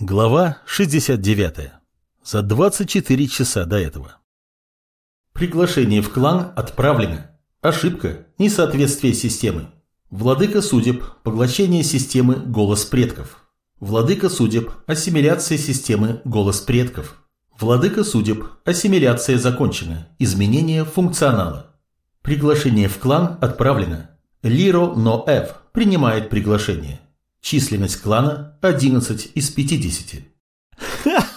Глава 69. За 24 часа до этого. Приглашение в клан отправлено. Ошибка. Несоответствие системы. Владыка судеб. Поглощение системы «Голос предков». Владыка судеб. Ассимиляция системы «Голос предков». Владыка судеб. Ассимиляция закончена. Изменение функционала. Приглашение в клан отправлено. Лиро Ноэв принимает приглашение. Численность клана 11 из 50.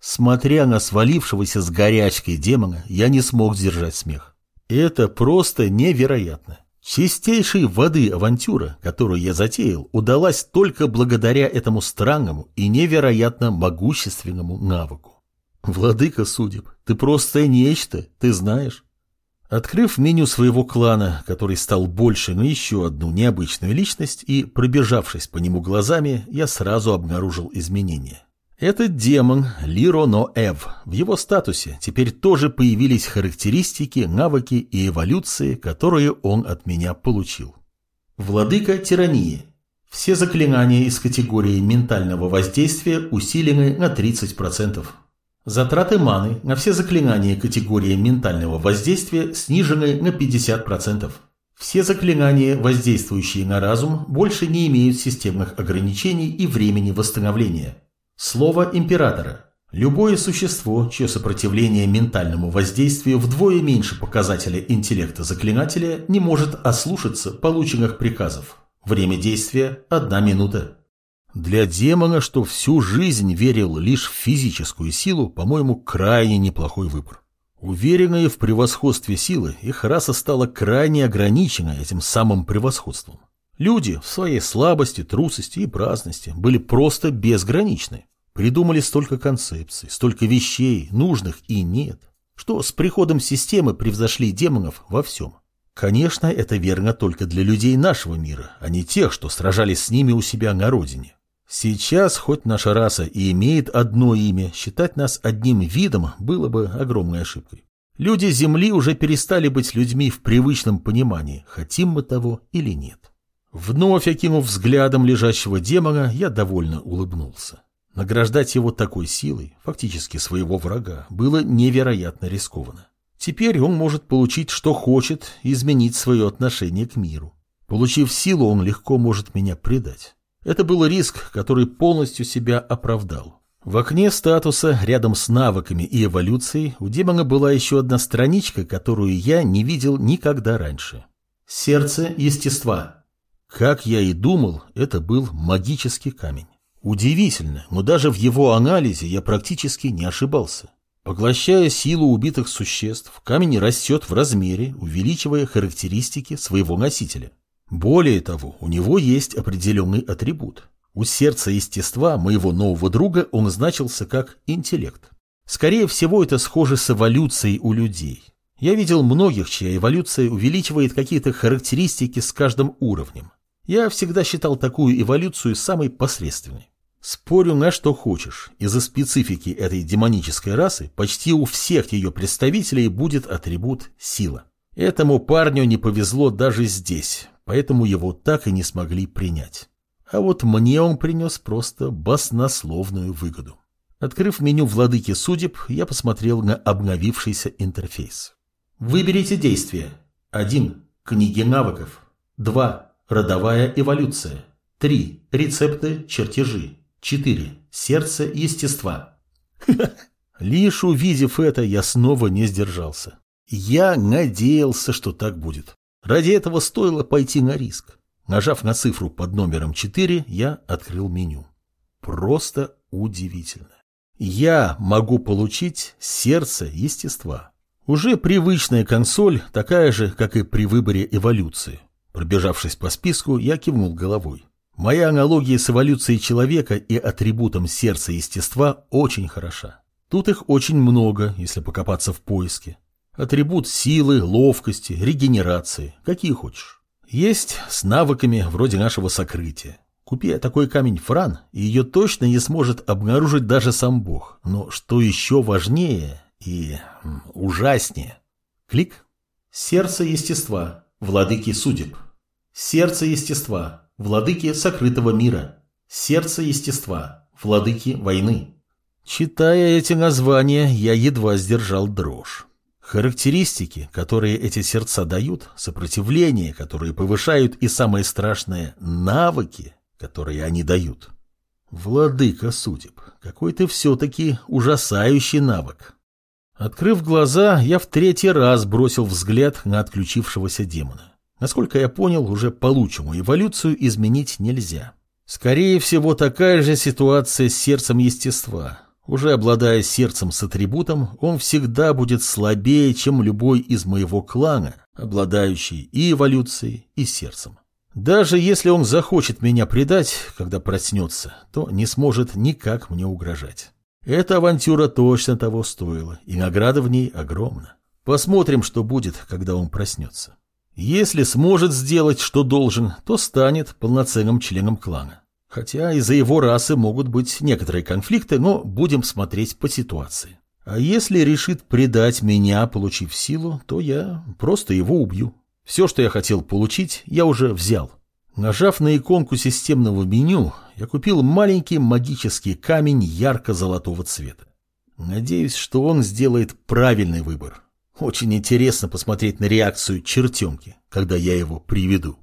Смотря на свалившегося с горячкой демона, я не смог сдержать смех. Это просто невероятно. Чистейшей воды авантюра, которую я затеял, удалась только благодаря этому странному и невероятно могущественному навыку. Владыка судеб, ты просто нечто, ты знаешь. Открыв меню своего клана, который стал больше на еще одну необычную личность, и пробежавшись по нему глазами, я сразу обнаружил изменения. Этот демон Лиро Ноэв. В его статусе теперь тоже появились характеристики, навыки и эволюции, которые он от меня получил. Владыка тирании. Все заклинания из категории ментального воздействия усилены на 30%. Затраты маны на все заклинания категории ментального воздействия снижены на 50%. Все заклинания, воздействующие на разум, больше не имеют системных ограничений и времени восстановления. Слово императора. Любое существо, чье сопротивление ментальному воздействию вдвое меньше показателя интеллекта заклинателя, не может ослушаться полученных приказов. Время действия – одна минута. Для демона, что всю жизнь верил лишь в физическую силу, по-моему, крайне неплохой выбор. Уверенные в превосходстве силы, их раса стала крайне ограничена этим самым превосходством. Люди в своей слабости, трусости и праздности были просто безграничны. Придумали столько концепций, столько вещей, нужных и нет, что с приходом системы превзошли демонов во всем. Конечно, это верно только для людей нашего мира, а не тех, что сражались с ними у себя на родине. Сейчас, хоть наша раса и имеет одно имя, считать нас одним видом было бы огромной ошибкой. Люди Земли уже перестали быть людьми в привычном понимании, хотим мы того или нет. Вновь окинув взглядом лежащего демона, я довольно улыбнулся. Награждать его такой силой, фактически своего врага, было невероятно рискованно. Теперь он может получить, что хочет, изменить свое отношение к миру. Получив силу, он легко может меня предать. Это был риск, который полностью себя оправдал. В окне статуса, рядом с навыками и эволюцией, у демона была еще одна страничка, которую я не видел никогда раньше. Сердце естества. Как я и думал, это был магический камень. Удивительно, но даже в его анализе я практически не ошибался. Поглощая силу убитых существ, камень растет в размере, увеличивая характеристики своего носителя. Более того, у него есть определенный атрибут. У сердца естества моего нового друга он значился как интеллект. Скорее всего, это схоже с эволюцией у людей. Я видел многих, чья эволюция увеличивает какие-то характеристики с каждым уровнем. Я всегда считал такую эволюцию самой посредственной. Спорю на что хочешь, из-за специфики этой демонической расы почти у всех ее представителей будет атрибут сила. Этому парню не повезло даже здесь, поэтому его так и не смогли принять. А вот мне он принес просто баснословную выгоду. Открыв меню владыки судеб, я посмотрел на обновившийся интерфейс. Выберите действие. 1. Книги навыков. 2. Родовая эволюция. 3. Рецепты, чертежи. 4. Сердце естества. Лишь увидев это, я снова не сдержался. Я надеялся, что так будет. Ради этого стоило пойти на риск. Нажав на цифру под номером 4, я открыл меню. Просто удивительно. Я могу получить сердце естества. Уже привычная консоль, такая же, как и при выборе эволюции. Пробежавшись по списку, я кивнул головой. Моя аналогия с эволюцией человека и атрибутом сердца естества очень хороша. Тут их очень много, если покопаться в поиске. Атрибут силы, ловкости, регенерации, какие хочешь. Есть с навыками вроде нашего сокрытия. Купи такой камень Фран, и ее точно не сможет обнаружить даже сам Бог. Но что еще важнее и ужаснее. Клик. Сердце естества, владыки судеб. Сердце естества, владыки сокрытого мира. Сердце естества. Владыки войны. Читая эти названия, я едва сдержал дрожь. Характеристики, которые эти сердца дают, сопротивление, которые повышают, и самое страшное – навыки, которые они дают. Владыка судеб, какой ты все-таки ужасающий навык. Открыв глаза, я в третий раз бросил взгляд на отключившегося демона. Насколько я понял, уже полученную эволюцию изменить нельзя. Скорее всего, такая же ситуация с сердцем естества. Уже обладая сердцем с атрибутом, он всегда будет слабее, чем любой из моего клана, обладающий и эволюцией, и сердцем. Даже если он захочет меня предать, когда проснется, то не сможет никак мне угрожать. Эта авантюра точно того стоила, и награда в ней огромна. Посмотрим, что будет, когда он проснется. Если сможет сделать, что должен, то станет полноценным членом клана. Хотя из-за его расы могут быть некоторые конфликты, но будем смотреть по ситуации. А если решит предать меня, получив силу, то я просто его убью. Все, что я хотел получить, я уже взял. Нажав на иконку системного меню, я купил маленький магический камень ярко-золотого цвета. Надеюсь, что он сделает правильный выбор. Очень интересно посмотреть на реакцию чертенки, когда я его приведу.